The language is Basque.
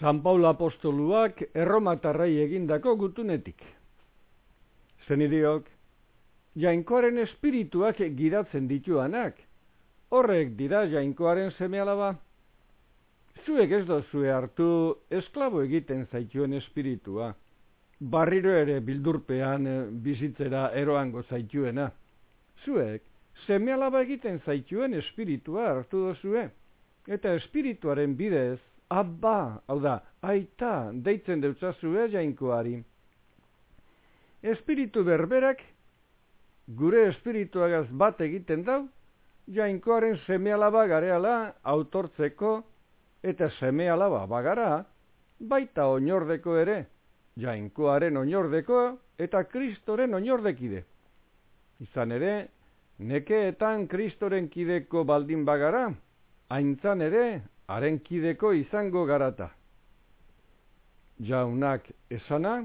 San Paulo apostoluak erromatarrai egindako gutunetik. Zenidiok, jainkoaren espirituak gidatzen dituanak, horrek dira jainkoaren seme alaba. Zuek ez dozue hartu esklabo egiten zaituen espiritua, barriro ere bildurpean bizitzera eroango zaituena. Zuek, seme alaba egiten zaituen espiritua hartu dozue, eta espirituaren bidez abba, hau da, aita, deitzen deutzazue jainkoari. Espiritu berberak, gure espirituagaz bat egiten dau, jainkoaren seme alaba gareala autortzeko, eta seme alaba bagara, baita oinordeko ere, jainkoaren oinordeko eta kristoren oinordekide. Izan ere, nekeetan kristoren kideko baldin bagara, haintzan ere, haren kideko izango garata. Jaunak esana,